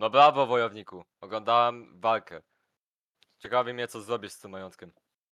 No brawo, wojowniku. Oglądałem walkę. Ciekawi mnie, co zrobisz z tym majątkiem.